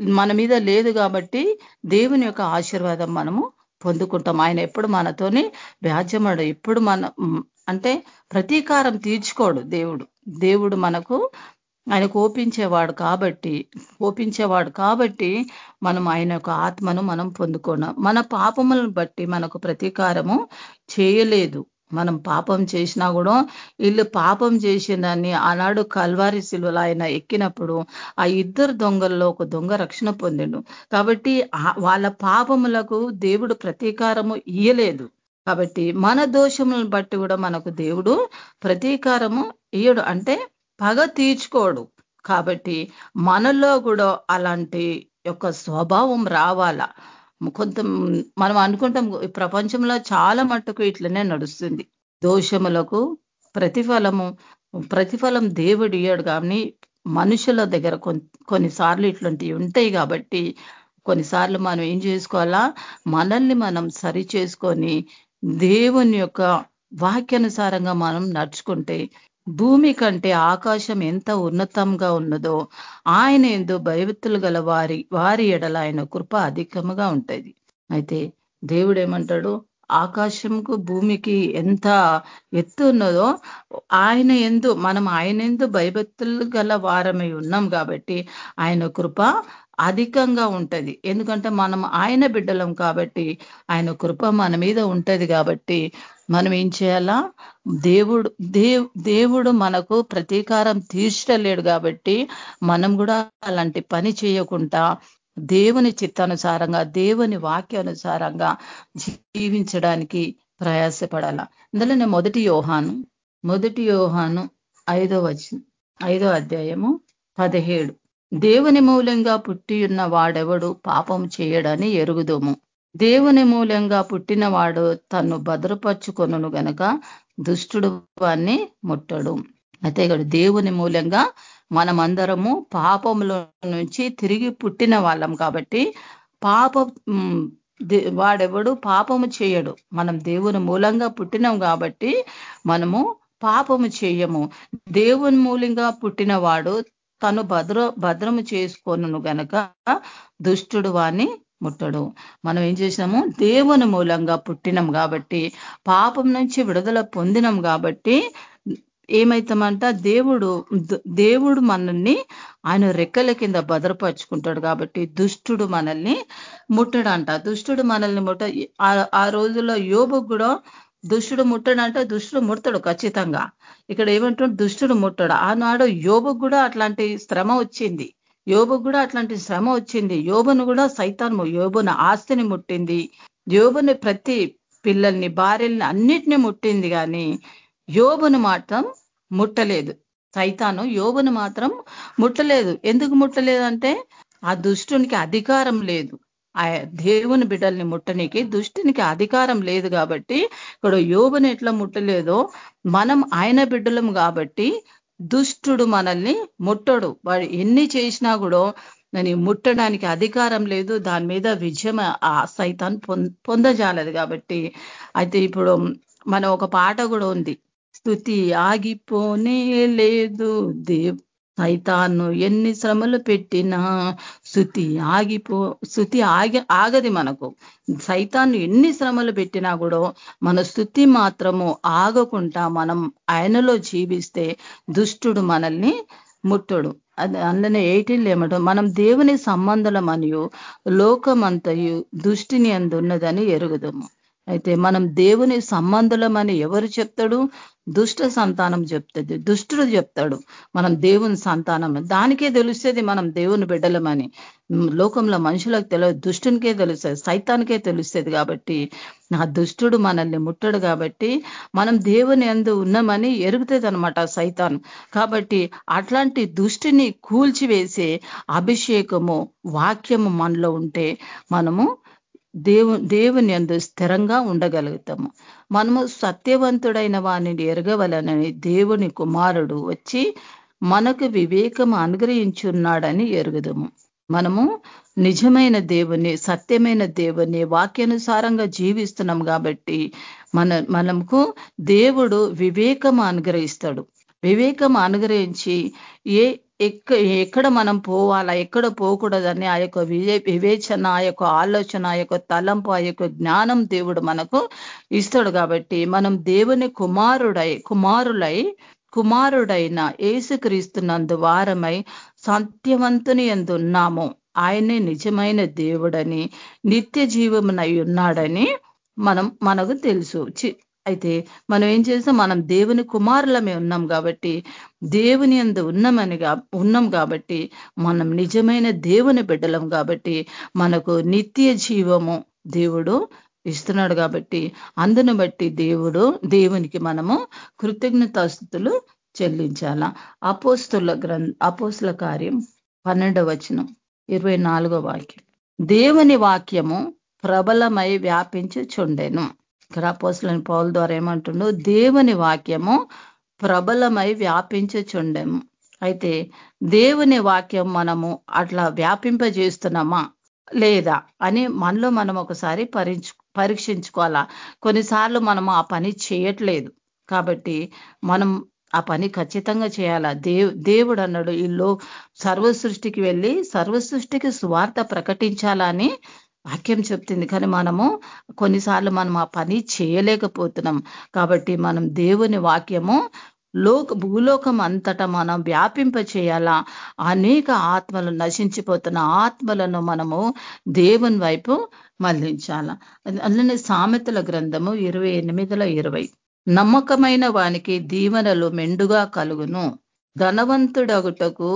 మన మీద లేదు కాబట్టి దేవుని యొక్క ఆశీర్వాదం మనము పొందుకుంటాం. ఆయన ఎప్పుడు మనతోని వ్యాజ్యమడు. ఎప్పుడు మన అంటే ప్రతీకారం తీర్చుకోడు దేవుడు. దేవుడు మనకు ఆయన కోపించేవాడు కాబట్టి కోపించేవాడు కాబట్టి మనం ఆయన యొక్క ఆత్మను మనం పొందుకున్నాం మన పాపములను బట్టి మనకు ప్రతీకారము చేయలేదు. మనం పాపం చేసినా కూడా వీళ్ళు పాపం చేసిందని ఆనాడు కల్వారి శిలువలు ఆయన ఎక్కినప్పుడు ఆ ఇద్దరు దొంగల్లో ఒక దొంగ రక్షణ పొందిండు. కాబట్టి వాళ్ళ పాపములకు దేవుడు ప్రతీకారము ఇయ్యలేదు. కాబట్టి మన దోషములను బట్టి కూడా మనకు దేవుడు ప్రతీకారము ఇయ్యడు. అంటే పగ తీర్చుకోడు. కాబట్టి మనలో కూడా అలాంటి యొక్క స్వభావం రావాలా? కొంత మనం అనుకుంటాం ప్రపంచంలో చాలా మట్టుకు ఇట్లనే నడుస్తుంది. దోషములకు ప్రతిఫలము ప్రతిఫలం దేవుడు ఇయ్యాడు కానీ మనుషుల దగ్గర కొన్నిసార్లు ఇట్లాంటివి ఉంటాయి కాబట్టి కొన్నిసార్లు మనం ఏం చేసుకోవాలా? మనల్ని మనం సరి చేసుకొని దేవుని యొక్క వాక్యానుసారంగా మనం నడుచుకుంటే భూమి కంటే ఆకాశం ఎంత ఉన్నతంగా ఉన్నదో ఆయన ఎందు భయభత్తులు గల వారి వారి ఎడల ఆయన కృప అధికముగా ఉంటుంది. అయితే దేవుడు ఏమంటాడు ఆకాశంకు భూమికి ఎంత ఎత్తు ఉన్నదో ఆయన ఎందు మనం ఆయన ఎందు భయభక్తులు గల వారమై ఉన్నాం కాబట్టి ఆయన కృప అధికంగా ఉంటది. ఎందుకంటే మనం ఆయన బిడ్డలం కాబట్టి ఆయన కృప మన మీద ఉంటది కాబట్టి మనం ఏం చేయాలా? దేవుడు దేవుడు మనకు ప్రతీకారం తీర్చలేడు కాబట్టి మనం కూడా అలాంటి పని చేయకుండా దేవుని చిత్తానుసారంగా దేవుని వాక్యానుసారంగా జీవించడానికి ప్రయాసపడాల. ఇందులోనే మొదటి యోహాను మొదటి యోహాను ఐదో వచ్చి ఐదో అధ్యాయము పదిహేడు. దేవుని మూలంగా పుట్టి ఉన్న వాడెవడు? పాపం చేయడని ఎరుగుదోము. దేవుని మూలంగా పుట్టినవాడు తను భద్రపరుచుకొను గనక దుష్టుడు వాన్ని ముట్టడు. అయితే ఇక్కడ దేవుని మూలంగా మనమందరము పాపంలో నుంచి తిరిగి పుట్టిన వాళ్ళం కాబట్టి పాప వాడెవడు పాపము చేయడు. మనం దేవుని మూలంగా పుట్టినాం కాబట్టి మనము పాపము చేయము. దేవుని మూలంగా పుట్టినవాడు తను భద్ర భద్రము చేసుకోను గనక దుష్టుడు వాణ్ణి ముట్టడు. మనం ఏం చేసినాము? దేవుని మూలంగా పుట్టినం కాబట్టి పాపం నుంచి విడుదల పొందినం కాబట్టి ఏమవుతామంట దేవుడు దేవుడు మనల్ని ఆయన రెక్కల కింద భద్రపరుచుకుంటాడు కాబట్టి దుష్టుడు మనల్ని ముట్టడంట. దుష్టుడు మనల్ని ముట్ట ఆ రోజుల్లో యోబు కూడా దుష్టుడు ముట్టడంటే దుష్టుడు ముడతాడు ఖచ్చితంగా. ఇక్కడ ఏమంటాడు దుష్టుడు ముట్టడు. ఆనాడు యోబు కూడా అట్లాంటి శ్రమ వచ్చింది. యోబు కూడా అట్లాంటి శ్రమ వచ్చింది. యోబును కూడా సైతాన్ యోబును ఆస్తిని ముట్టింది. యోబుని ప్రతి పిల్లల్ని భార్యల్ని అన్నిటిని ముట్టింది కానీ యోబును మాత్రం ముట్టలేదు. సైతాను యోబును మాత్రం ముట్టలేదు. ఎందుకు ముట్టలేదంటే ఆ దుష్టునికి అధికారం లేదు. ఆ దేవుని బిడ్డల్ని ముట్టనికి దుష్టునికి అధికారం లేదు కాబట్టి ఇక్కడ యోబుని ఎట్లా ముట్టలేదో మనం ఆయన బిడ్డలం కాబట్టి దుష్టుడు మనల్ని ముట్టడు. వాడు ఎన్ని చేసినా కూడా నేను ముట్టడానికి అధికారం లేదు. దాని మీద విజయం ఆ సైతాన్ పొందజాలదు కాబట్టి. అయితే ఇప్పుడు మన ఒక పాట కూడా ఉంది. స్థుతి ఆగిపోనే లేదు. దేవ్ సైతాను ఎన్ని శ్రమలు పెట్టినా శృతి ఆగిపో శృతి ఆగి ఆగది మనకు. సైతాన్ని ఎన్ని శ్రమలు పెట్టినా కూడా మన స్థుతి మాత్రము ఆగకుండా మనం ఆయనలో జీవిస్తే దుష్టుడు మనల్ని ముట్టుడు. అది అందులో ఎయిటీన్ ఏమటో మనం దేవుని సంబంధం అనియు లోకమంతయు దృష్టిని అందున్నదని ఎరుగుదాము. అయితే మనం దేవుని సంబంధులమని ఎవరు చెప్తాడు? దుష్ట సంతానం చెప్తుంది. దుష్టుడు చెప్తాడు. మనం దేవుని సంతానం. దానికే తెలుస్తుంది మనం దేవుని బిడ్డలమని. లోకంలో మనుషులకు తెలియదు. దుష్టునికే తెలుస్తుంది. సైతానికే తెలుస్తుంది కాబట్టి ఆ దుష్టుడు మనల్ని ముట్టడు కాబట్టి మనం దేవుని ఎందు ఉన్నామని ఎరుగుతుంది అనమాట సైతాన్. కాబట్టి అట్లాంటి దుష్టిని కూల్చివేసే అభిషేకము వాక్యము మనలో ఉంటే మనము దేవు దేవుని అందు స్థిరంగా ఉండగలుగుతాము. మనము సత్యవంతుడైన వాణిని ఎరగవలనని దేవుని కుమారుడు వచ్చి మనకు వివేకము అనుగ్రహించున్నాడని ఎరుగుదము. మనము నిజమైన దేవుని సత్యమైన దేవుని వాక్యానుసారంగా జీవిస్తున్నాం కాబట్టి మన మనకు దేవుడు వివేకము అనుగ్రహిస్తాడు. వివేకం అనుగ్రహించి ఏ ఎక్క ఎక్కడ మనం పోవాలా? ఎక్కడ పోకూడదని ఆ యొక్క వివేచన ఆ యొక్క ఆలోచన ఆ యొక్క తలంపు ఆ యొక్క జ్ఞానం దేవుడు మనకు ఇస్తాడు కాబట్టి మనం దేవుని కుమారుడై కుమారులై కుమారుడైన ఏసుక్రీస్తున్నందు వారమై సత్యవంతుని ఎందున్నాము ఆయనే నిజమైన దేవుడని నిత్య జీవమునై ఉన్నాడని మనం మనకు తెలుసు. అయితే మనం ఏం చేస్తాం? మనం దేవుని కుమారులమే ఉన్నాం కాబట్టి దేవుని అందు ఉన్నామని ఉన్నాం కాబట్టి మనం నిజమైన దేవుని బిడ్డలం కాబట్టి మనకు నిత్య జీవము దేవుడు ఇస్తున్నాడు కాబట్టి అందును బట్టి దేవుడు దేవునికి మనము కృతజ్ఞతాస్థుతులు చెల్లించాల? అపోస్తుల గ్రంథ అపోస్తుల కార్యం పన్నెండవ వచనం ఇరవై వాక్యం. దేవుని వాక్యము ప్రబలమై వ్యాపించుచుండెను. ఇక్కడ అపోస్తులని పౌల ద్వారా ఏమంటుండో? దేవుని వాక్యము ప్రబలమై వ్యాపించుచుండము. అయితే దేవుని వాక్యం మనము అట్లా వ్యాపింపజేస్తున్నామా? లేదా అని మనలో మనం ఒకసారి పరీక్ష పరీక్షించుకోవాలా? కొన్నిసార్లు మనం ఆ పని చేయట్లేదు. కాబట్టి మనం ఆ పని ఖచ్చితంగా చేయాలా? దేవు దేవుడు అన్నాడు ఇల్లు సర్వ సృష్టికి వెళ్ళి సర్వ సృష్టికి స్వార్థ ప్రకటించాలని వాక్యం చెప్తుంది. కానీ మనము కొన్నిసార్లు మనం ఆ పని చేయలేకపోతున్నాం. కాబట్టి మనం దేవుని వాక్యము లోక భూలోకం అంతటా మనం వ్యాపింప చేయాలా? అనేక ఆత్మలు నశించిపోతున్న ఆత్మలను మనము దేవుని వైపు మళ్ళించాల అందులోనే సామెతల గ్రంథము ఇరవై ఎనిమిదిలో ఇరవై. నమ్మకమైన వానికి దీవెనలు మెండుగా కలుగును. ధనవంతుడగుటకు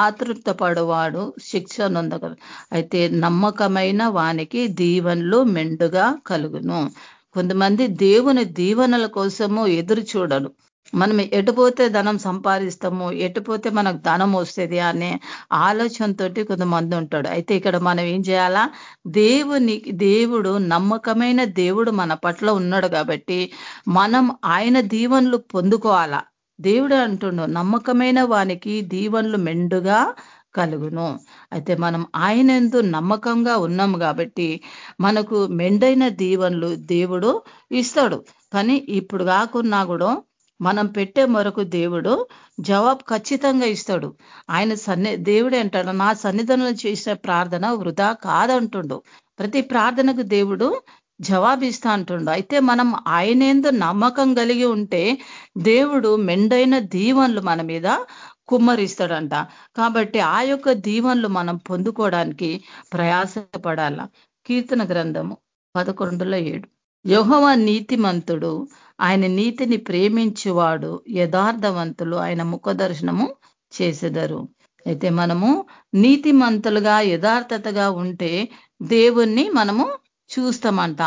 ఆతృతపడవాడు శిక్ష నొందగ అయితే నమ్మకమైన వానికి దీవెనలు మెండుగా కలుగును. కొంతమంది దేవుని దీవెనల కోసము ఎదురు చూడరు. మనం ఎటుపోతే ధనం సంపాదిస్తాము ఎటుపోతే మనకు ధనం వస్తుంది అనే ఆలోచనతో కొంతమంది ఉంటాడు అయితే ఇక్కడ మనం ఏం చేయాలా? దేవుని దేవుడు నమ్మకమైన దేవుడు మన పట్ల ఉన్నాడు కాబట్టి మనం ఆయన దీవెనలు పొందుకోవాలా? దేవుడు అంటుండు నమ్మకమైన వానికి దీవెనలు మెండుగా కలుగును. అయితే మనం ఆయన ఎందు నమ్మకంగా ఉన్నాం కాబట్టి మనకు మెండైన దీవెనలు దేవుడు ఇస్తాడు. కానీ ఇప్పుడు కాకున్నా కూడా మనం పెట్టే మరొక దేవుడు జవాబు ఖచ్చితంగా ఇస్తాడు. ఆయన సన్ని దేవుడు అంటాడు నా సన్నిధానంలో చేసిన ప్రార్థన వృధా కాదంటుండు. ప్రతి ప్రార్థనకు దేవుడు జవాబిస్తా అంటుండు. అయితే మనం ఆయనేందు నమ్మకం కలిగి ఉంటే దేవుడు మెండైన దీవన్లు మన మీద కుమ్మరిస్తాడంట. కాబట్టి ఆ యొక్క దీవన్లు మనం పొందుకోవడానికి ప్రయాసపడాల. కీర్తన గ్రంథము పదకొండులో ఏడు. యహోవ నీతిమంతుడు ఆయన నీతిని ప్రేమించేవాడు యథార్థవంతులు ఆయన ముఖ దర్శనము చేసేదరు. అయితే మనము నీతిమంతులుగా యథార్థతగా ఉంటే దేవుణ్ణి మనము చూస్తామంట.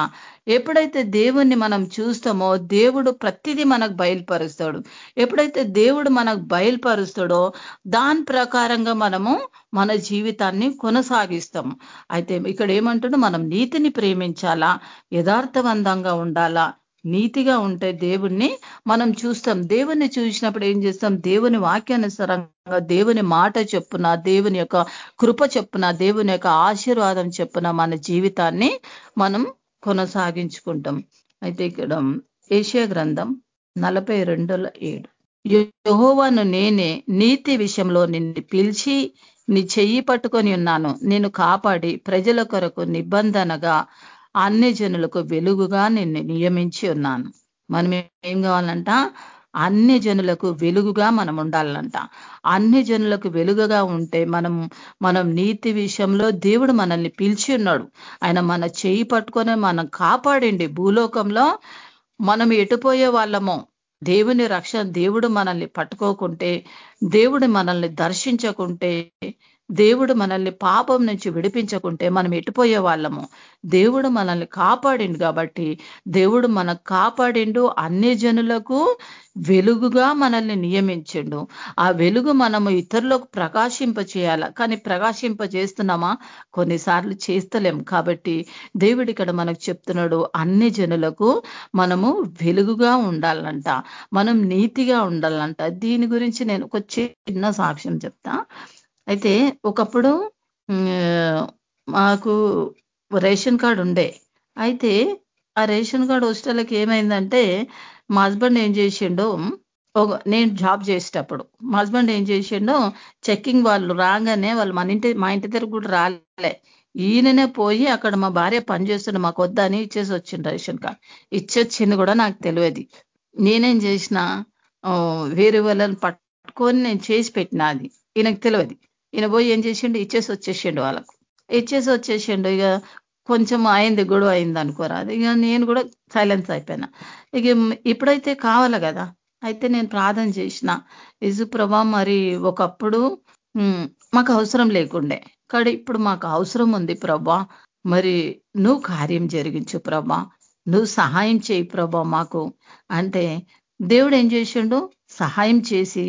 ఎప్పుడైతే దేవుణ్ణి మనం చూస్తామో దేవుడు ప్రతిదీ మనకు బయలుపరుస్తాడు. ఎప్పుడైతే దేవుడు మనకు బయలుపరుస్తాడో దాని ప్రకారంగా మనము మన జీవితాన్ని కొనసాగిస్తాం. అయితే ఇక్కడ ఏమంటుండో మనం నీతిని ప్రేమించాలా? యథార్థవంతంగా ఉండాలా? నీతిగా ఉంటే దేవుణ్ణి మనం చూస్తాం. దేవుణ్ణి చూసినప్పుడు ఏం చేస్తాం? దేవుని వాక్యానుసారంగా దేవుని మాట చెప్పున దేవుని యొక్క కృప చెప్పున దేవుని యొక్క ఆశీర్వాదం చెప్పున మన జీవితాన్ని మనం కొనసాగించుకుంటాం. అయితే ఇక్కడ ఏషియా గ్రంథం నలభై రెండుల ఏడు. యహోవాను నేనే నీతి విషయంలో నిన్ను పిలిచి నీ చెయ్యి పట్టుకొని ఉన్నాను. నేను కాపాడి ప్రజల కొరకు నిబంధనగా అన్ని జనులకు వెలుగుగా నిన్ను నియమించి ఉన్నాను. మనం ఏం కావాలంట? అన్ని జనులకు వెలుగుగా మనం ఉండాలంట. అన్ని జనులకు వెలుగుగా ఉంటే మనం మనం నీతి విషయంలో దేవుడు మనల్ని పిలిచి ఉన్నాడు. ఆయన మన చేయి పట్టుకొని మనం కాపాడండి భూలోకంలో. మనం ఎటుపోయే వాళ్ళమో దేవుని రక్షణ దేవుడు మనల్ని పట్టుకోకుంటే దేవుడు మనల్ని దర్శించకుంటే దేవుడు మనల్ని పాపం నుంచి విడిపించకుంటే మనం ఎటుపోయే వాళ్ళము? దేవుడు మనల్ని కాపాడిండు కాబట్టి దేవుడు మన కాపాడిండు అన్ని జనులకు వెలుగుగా మనల్ని నియమించిండు. ఆ వెలుగు మనము ఇతరులకు ప్రకాశింప చేయాల కానీ ప్రకాశింప చేస్తున్నామా? కొన్నిసార్లు చేస్తలేం. కాబట్టి దేవుడు ఇక్కడ మనకు చెప్తున్నాడు అన్ని జనులకు మనము వెలుగుగా ఉండాలంట మనం నీతిగా ఉండాలంట. దీని గురించి నేను ఒక చిన్న సాక్ష్యం చెప్తా. అయితే ఒకప్పుడు మాకు రేషన్ కార్డు ఉండే. అయితే ఆ రేషన్ కార్డు హాస్టల్కి ఏమైందంటే మా హస్బెండ్ ఏం చేసిండో ఒక నేను జాబ్ చేసేటప్పుడు మా హస్బెండ్ ఏం చేసిండో చెక్కింగ్ వాళ్ళు రాగానే వాళ్ళు మన ఇంటి మా ఇంటి దగ్గర కూడా రాలే. ఈయననే పోయి అక్కడ మా భార్య పనిచేస్తుండే మాకు వద్దని ఇచ్చేసి వచ్చిండు రేషన్ కార్డ్. ఇచ్చొచ్చింది కూడా నాకు తెలియదు. నేనేం చేసిన వేరే వాళ్ళని పట్టుకొని నేను చేసి పెట్టిన అది. ఈయనకు తెలియదు. ఈయన పోయి ఏం చేసిండు? ఇచ్చేసి వచ్చేసిండు వాళ్ళకు. ఇచ్చేసి వచ్చేసిండు. ఇక కొంచెం అయింది గొడవ అయింది అనుకోరా. అది ఇక నేను కూడా సైలెన్స్ అయిపోయినా. ఇక ఇప్పుడైతే కావాలి కదా. అయితే నేను ప్రార్థన చేసిన. ప్రభా మరి ఒకప్పుడు మాకు అవసరం లేకుండే. కానీ ఇప్పుడు మాకు అవసరం ఉంది ప్రభా. మరి నువ్వు కార్యం జరిగించు ప్రభా. నువ్వు సహాయం చేయి ప్రభా మాకు. అంటే దేవుడు ఏం చేసిండు? సహాయం చేసి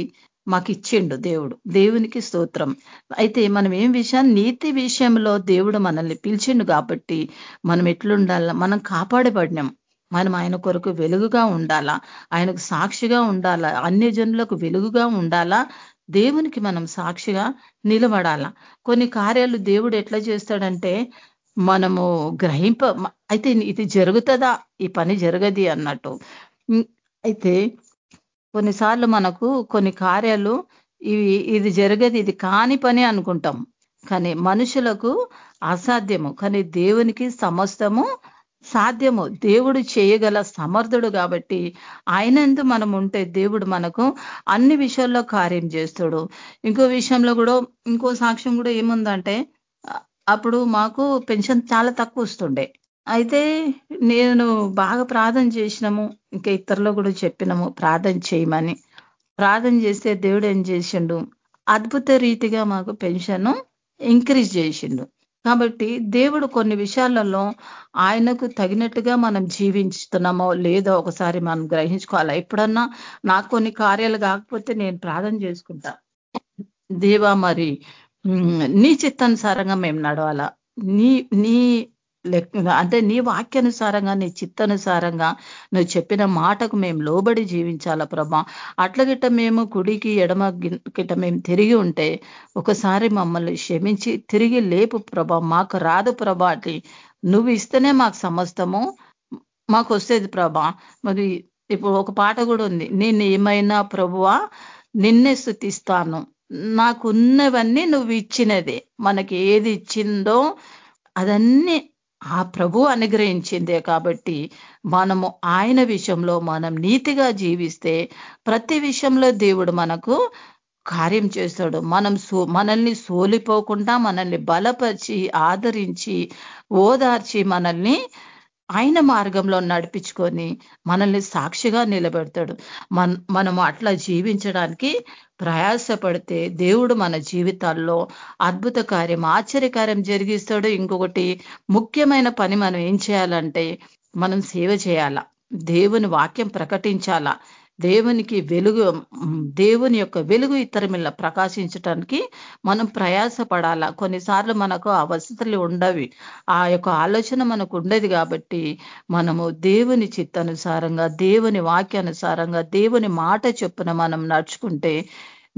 మాకు ఇచ్చిండు దేవుడు. దేవునికి స్తోత్రం. అయితే మనం ఏం విషయం నీతి విషయంలో దేవుడు మనల్ని పిలిచిండు కాబట్టి మనం ఎట్లుండాల? మనం కాపాడబడినాం. మనం ఆయన కొరకు వెలుగుగా ఉండాలా? ఆయనకు సాక్షిగా ఉండాలా? అన్ని జనులకు వెలుగుగా ఉండాలా? దేవునికి మనం సాక్షిగా నిలబడాలా? కొన్ని కార్యాలు దేవుడు ఎట్లా చేస్తాడంటే మనము గ్రహింప అయితే ఇది జరుగుతుందా? ఈ పని జరగది అన్నట్టు. అయితే కొన్నిసార్లు మనకు కొన్ని కార్యాలు ఇవి ఇది జరగదు ఇది కాని పని అనుకుంటాం. కానీ మనుషులకు అసాధ్యము. కానీ దేవునికి సమస్తము సాధ్యము. దేవుడు చేయగల సమర్థుడు కాబట్టి ఆయనందు మనం ఉంటే దేవుడు మనకు అన్ని విషయాల్లో కార్యం చేస్తాడు. ఇంకో విషయంలో కూడా ఇంకో సాక్ష్యం కూడా ఏముందంటే అప్పుడు మాకు పెన్షన్ చాలా తక్కువ వస్తుండే. అయితే నేను బాగా ప్రార్థన చేసినాము. ఇంకా ఇతరులు కూడా చెప్పినాము ప్రార్థన చేయమని. ప్రార్థన చేస్తే దేవుడు ఏం చేసిండు? అద్భుత రీతిగా మాకు పెన్షన్ ఇంక్రీజ్ చేసిండు. కాబట్టి దేవుడు కొన్ని విషయాలలో ఆయనకు తగినట్టుగా మనం జీవించుతున్నామో లేదో ఒకసారి మనం గ్రహించుకోవాలా? ఎప్పుడన్నా నాకు కొన్ని కార్యాలు కాకపోతే నేను ప్రార్థన చేసుకుంటా. దేవా మరి నీ చిత్తానుసారంగా మేము నడవాలా? నీ నీ అంటే నీ వాక్యానుసారంగా నీ చిత్తానుసారంగా నువ్వు చెప్పిన మాటకు మేము లోబడి జీవించాలా ప్రభా? అట్ల గిట్ట మేము కుడికి ఎడమ గిట్ట మేము తిరిగి ఉంటే ఒకసారి మమ్మల్ని క్షమించి తిరిగి లేపు ప్రభా. మాకు రాదు ప్రభా అట్లి నువ్వు ఇస్తేనే మాకు సమస్తము. మాకు వస్తేది ప్రభా. మరి ఇప్పుడు ఒక పాట కూడా ఉంది. నేను ఏమైనా ప్రభువా నిన్నే స్థుతిస్తాను నాకున్నవన్నీ నువ్వు ఇచ్చినదే. మనకి ఏది ఇచ్చిందో అదన్నీ ఆ ప్రభు అనుగ్రహించిందే కాబట్టి మనము ఆయన విషయంలో మనం నీతిగా జీవిస్తే ప్రతి విషయంలో దేవుడు మనకు కార్యం చేస్తాడు. మనం సో మనల్ని సోలిపోకుండా మనల్ని బలపరిచి ఆదరించి ఓదార్చి మనల్ని ఆయన మార్గంలో నడిపించుకొని మనల్ని సాక్షిగా నిలబెడతాడు. మన మనము అట్లా జీవించడానికి ప్రయాసపడితే దేవుడు మన జీవితాల్లో అద్భుత కార్యం ఆశ్చర్యకార్యం జరిగిస్తాడు. ఇంకొకటి ముఖ్యమైన పని మనం ఏం చేయాలంటే మనం సేవ చేయాల? దేవుని వాక్యం ప్రకటించాలా? దేవునికి వెలుగు దేవుని యొక్క వెలుగు ఇతర మిల్ల ప్రకాశించటానికి మనం ప్రయాసపడాలా. కొన్నిసార్లు మనకు ఆ వసతులు ఉండవి. ఆ యొక్క ఆలోచన మనకు ఉండదు కాబట్టి మనము దేవుని చిత్తానుసారంగా దేవుని వాక్యానుసారంగా దేవుని మాట చొప్పున మనం నడుచుకుంటే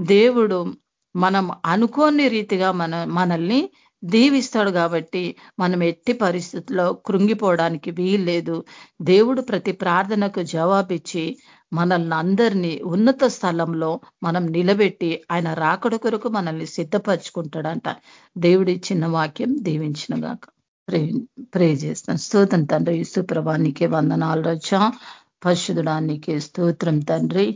దేవుడు మనం అనుకోని రీతిగా మన మనల్ని దీవిస్తాడు కాబట్టి మనం ఎట్టి పరిస్థితుల్లో కృంగిపోవడానికి వీల్లేదు. దేవుడు ప్రతి ప్రార్థనకు జవాబిచ్చి మనల్ని అందరినీ ఉన్నత స్థలంలో మనం నిలబెట్టి ఆయన రాకడ కొరకు మనల్ని సిద్ధపరచుకుంటాడంట. దేవుడి చిన్న వాక్యం దీవించిన గాక. ప్రే ప్రే చేస్తాం స్తోత్రం తండ్రి సుప్రభానికి వందనాలు రోజా పరిశుద్ధుడా నీకే స్తోత్రం తండ్రి.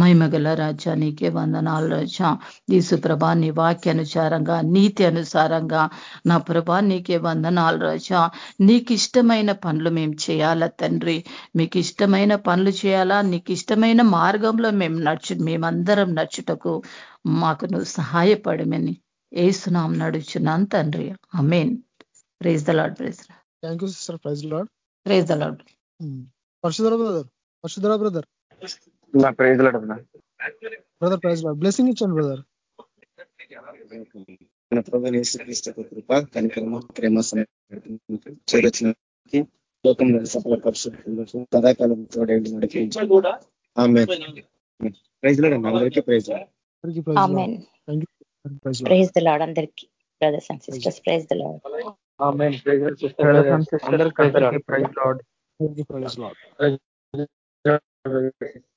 మహిమగల రాజ్యానికే వందనాలు రచా ఈసు ప్రభా నీ వాక్యానుసారంగా నీతి అనుసారంగా నా ప్రభా నీకే వందనాలు రచా నీకు ఇష్టమైన పనులు మేము చేయాలా తండ్రి? మీకు ఇష్టమైన పనులు చేయాలా? నీకు ఇష్టమైన మార్గంలో మేము నడుచు మేమందరం నడుచుటకు మాకు నువ్వు సహాయపడమని ఏసునాం నడుచున్నాను తండ్రి. Amen praise the lord praise thank you sister. Praise lord praise the lord పరశుధర పరశుధర బ్రదర్? నా praise lord brother praise blessing ఇచ్చాను బ్రదర్. మన ప్రభు కృప కనికరమ ప్రేమ చేరొచ్చినకి లోకంలో సఫల పరిశుద్ధులకు సదాకాలం తోడేంటి ప్రైజ్ లాడ్ అందరికీ ప్రైజ్ ప్రైజ్ ద లాడ్ అందరికీ. Brothers and sisters praise the lord అందరికీ ప్రైజ్ లాడ్. Praise lord